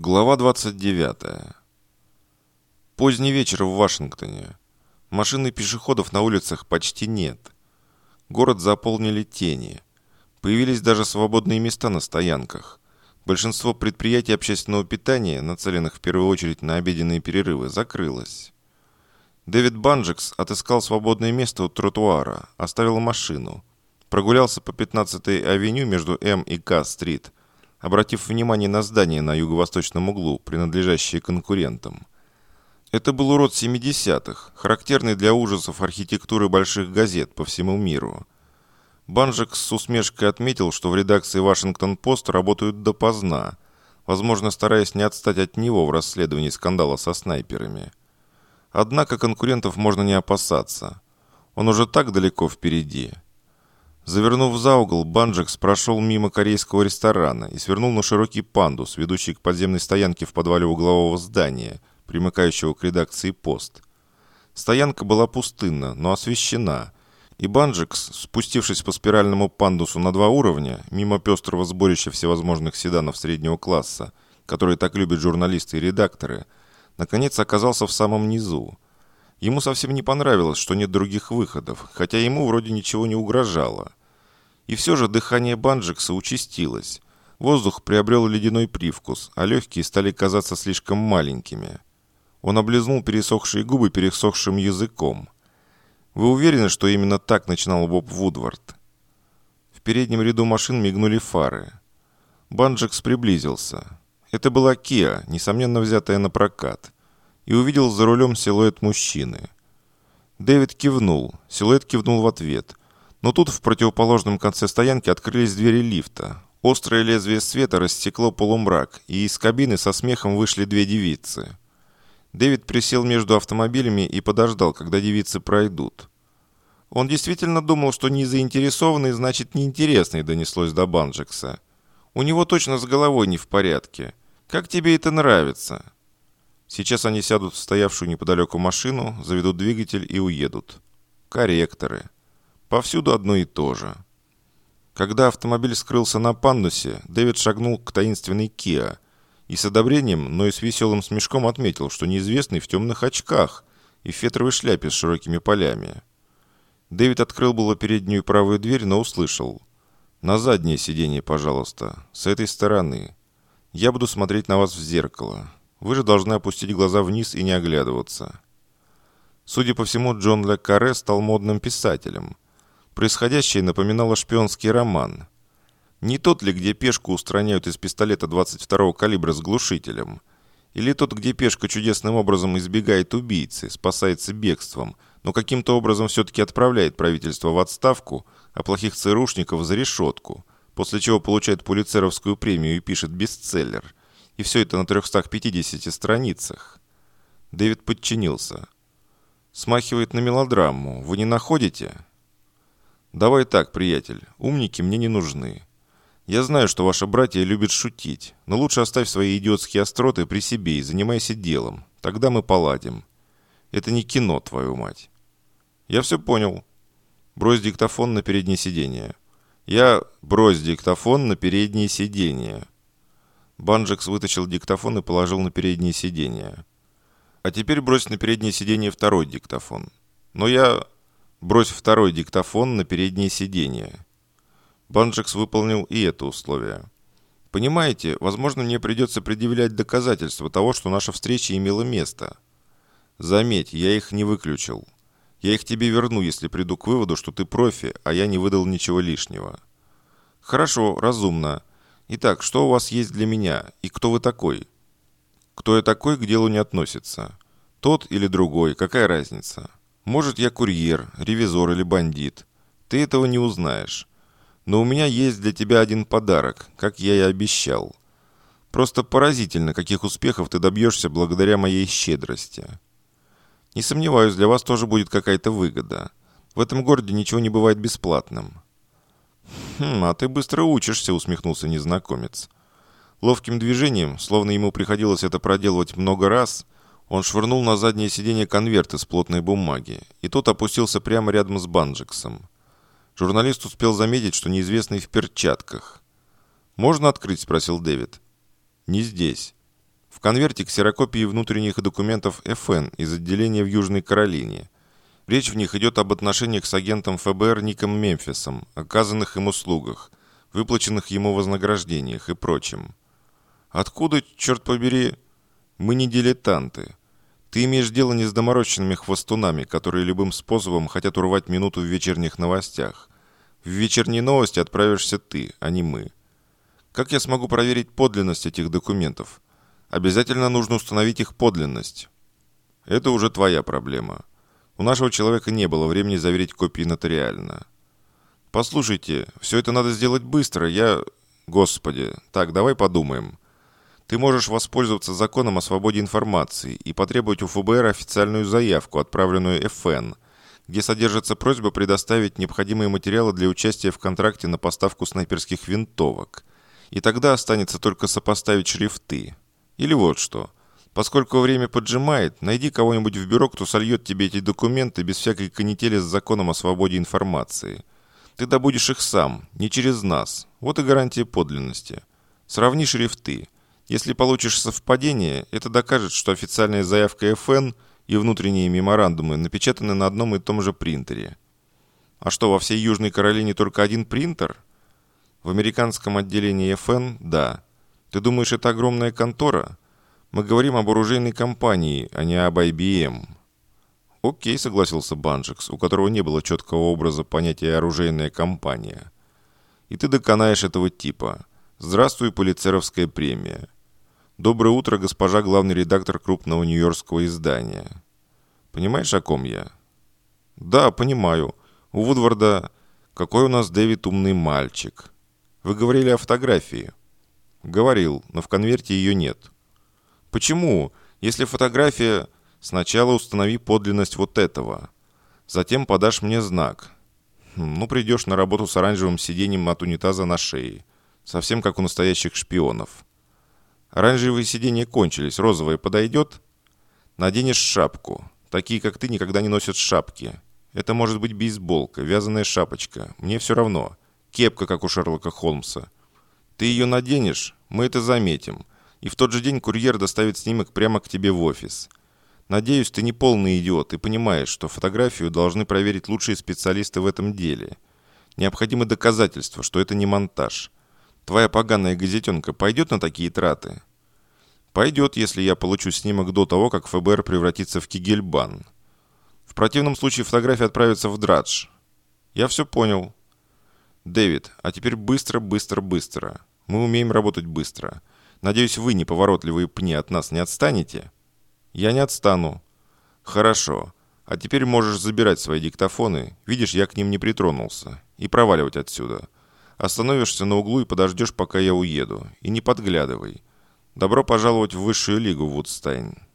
Глава 29. Поздний вечер в Вашингтоне. Машин и пешеходов на улицах почти нет. Город заполнили тени. Появились даже свободные места на стоянках. Большинство предприятий общественного питания, нацеленных в первую очередь на обеденные перерывы, закрылось. Дэвид Банджекс отыскал свободное место у тротуара, оставил машину. Прогулялся по 15-й авеню между М и К-стрит – обратив внимание на здание на юго-восточном углу, принадлежащее конкурентам. Это был урод 70-х, характерный для ужасов архитектуры больших газет по всему миру. Банжек с усмешкой отметил, что в редакции «Вашингтон-Пост» работают допоздна, возможно, стараясь не отстать от него в расследовании скандала со снайперами. Однако конкурентов можно не опасаться. Он уже так далеко впереди – Завернув за угол, Банджекс прошел мимо корейского ресторана и свернул на широкий пандус, ведущий к подземной стоянке в подвале углового здания, примыкающего к редакции «Пост». Стоянка была пустынна, но освещена, и Банджекс, спустившись по спиральному пандусу на два уровня, мимо пестрого сборища всевозможных седанов среднего класса, которые так любят журналисты и редакторы, наконец оказался в самом низу. Ему совсем не понравилось, что нет других выходов, хотя ему вроде ничего не угрожало. И все же дыхание Банджикса участилось. Воздух приобрел ледяной привкус, а легкие стали казаться слишком маленькими. Он облизнул пересохшие губы пересохшим языком. «Вы уверены, что именно так начинал Боб Вудвард?» В переднем ряду машин мигнули фары. Банджикс приблизился. Это была Киа, несомненно взятая на прокат, и увидел за рулем силуэт мужчины. Дэвид кивнул, силуэт кивнул в ответ, но тут в противоположном конце стоянки открылись двери лифта. Острое лезвие света рассекло полумрак, и из кабины со смехом вышли две девицы. Дэвид присел между автомобилями и подождал, когда девицы пройдут. Он действительно думал, что не заинтересованный значит неинтересный, донеслось до Банджекса. У него точно с головой не в порядке. Как тебе это нравится? Сейчас они сядут в стоявшую неподалеку машину, заведут двигатель и уедут. Корректоры. Повсюду одно и то же. Когда автомобиль скрылся на пандусе, Дэвид шагнул к таинственной Киа и с одобрением, но и с веселым смешком отметил, что неизвестный в темных очках и в фетровой шляпе с широкими полями. Дэвид открыл было переднюю правую дверь, но услышал. «На заднее сиденье, пожалуйста, с этой стороны. Я буду смотреть на вас в зеркало. Вы же должны опустить глаза вниз и не оглядываться». Судя по всему, Джон Ле Карре стал модным писателем – Происходящее напоминало шпионский роман. Не тот ли, где пешку устраняют из пистолета 22-го калибра с глушителем? Или тот, где пешка чудесным образом избегает убийцы, спасается бегством, но каким-то образом все-таки отправляет правительство в отставку, а плохих ЦРУшников за решетку, после чего получает пулицеровскую премию и пишет бестселлер. И все это на 350 страницах. Дэвид подчинился. «Смахивает на мелодраму. Вы не находите?» «Давай так, приятель, умники мне не нужны. Я знаю, что ваши братья любят шутить, но лучше оставь свои идиотские остроты при себе и занимайся делом. Тогда мы поладим. Это не кино, твою мать». «Я все понял. Брось диктофон на переднее сиденье». «Я... Брось диктофон на переднее сиденье». Банджекс вытащил диктофон и положил на переднее сиденье. «А теперь брось на переднее сиденье второй диктофон». «Но я... Брось второй диктофон на переднее сиденье. Банджекс выполнил и это условие. Понимаете, возможно, мне придется предъявлять доказательства того, что наша встреча имела место. Заметь, я их не выключил. Я их тебе верну, если приду к выводу, что ты профи, а я не выдал ничего лишнего. Хорошо, разумно. Итак, что у вас есть для меня и кто вы такой? Кто я такой, к делу не относится. Тот или другой, какая разница? Может, я курьер, ревизор или бандит. Ты этого не узнаешь. Но у меня есть для тебя один подарок, как я и обещал. Просто поразительно, каких успехов ты добьешься благодаря моей щедрости. Не сомневаюсь, для вас тоже будет какая-то выгода. В этом городе ничего не бывает бесплатным». «Хм, а ты быстро учишься», — усмехнулся незнакомец. Ловким движением, словно ему приходилось это проделывать много раз, — он швырнул на заднее сиденье конверт из плотной бумаги, и тот опустился прямо рядом с Банджексом. Журналист успел заметить, что неизвестный в перчатках. «Можно открыть?» – спросил Дэвид. «Не здесь». В конверте ксерокопии внутренних документов ФН из отделения в Южной Каролине. Речь в них идет об отношениях с агентом ФБР Ником Мемфисом, оказанных им услугах, выплаченных ему вознаграждениях и прочем. Откуда, черт побери, мы не дилетанты? Ты имеешь дело не с доморощенными хвостунами, которые любым способом хотят урвать минуту в вечерних новостях. В вечерние новости отправишься ты, а не мы. Как я смогу проверить подлинность этих документов? Обязательно нужно установить их подлинность. Это уже твоя проблема. У нашего человека не было времени заверить копии нотариально. Послушайте, все это надо сделать быстро. Я... Господи. Так, давай подумаем. Ты можешь воспользоваться законом о свободе информации и потребовать у ФБР официальную заявку, отправленную ФН, где содержится просьба предоставить необходимые материалы для участия в контракте на поставку снайперских винтовок. И тогда останется только сопоставить шрифты. Или вот что. Поскольку время поджимает, найди кого-нибудь в бюро, кто сольет тебе эти документы без всякой канители с законом о свободе информации. Ты добудешь их сам, не через нас. Вот и гарантия подлинности. Сравни шрифты. Если получишь совпадение, это докажет, что официальная заявка ФН и внутренние меморандумы напечатаны на одном и том же принтере. А что, во всей Южной Каролине только один принтер? В американском отделении ФН – да. Ты думаешь, это огромная контора? Мы говорим об оружейной компании, а не об IBM. Окей, согласился Банджикс, у которого не было четкого образа понятия «оружейная компания». И ты доконаешь этого типа. Здравствуй, полицеровская премия. «Доброе утро, госпожа главный редактор крупного нью-йоркского издания». «Понимаешь, о ком я?» «Да, понимаю. У Вудварда... Какой у нас Дэвид умный мальчик. Вы говорили о фотографии?» «Говорил, но в конверте ее нет». «Почему? Если фотография...» «Сначала установи подлинность вот этого. Затем подашь мне знак. Хм, ну, придешь на работу с оранжевым сиденьем от унитаза на шее. Совсем как у настоящих шпионов». Оранжевые сиденья кончились, розовое подойдет? Наденешь шапку. Такие, как ты, никогда не носят шапки. Это может быть бейсболка, вязаная шапочка. Мне все равно. Кепка, как у Шерлока Холмса. Ты ее наденешь, мы это заметим. И в тот же день курьер доставит снимок прямо к тебе в офис. Надеюсь, ты не полный идиот и понимаешь, что фотографию должны проверить лучшие специалисты в этом деле. Необходимы доказательства, что это не монтаж. Твоя поганая газетенка пойдет на такие траты? Пойдет, если я получу снимок до того, как ФБР превратится в Кигельбан. В противном случае фотография отправится в Драдж. Я все понял. Дэвид, а теперь быстро, быстро, быстро. Мы умеем работать быстро. Надеюсь, вы, неповоротливые пни, от нас не отстанете? Я не отстану. Хорошо. А теперь можешь забирать свои диктофоны. Видишь, я к ним не притронулся. И проваливать отсюда. Остановишься на углу и подождешь, пока я уеду. И не подглядывай. Добро пожаловать в высшую лигу, Вудстайн.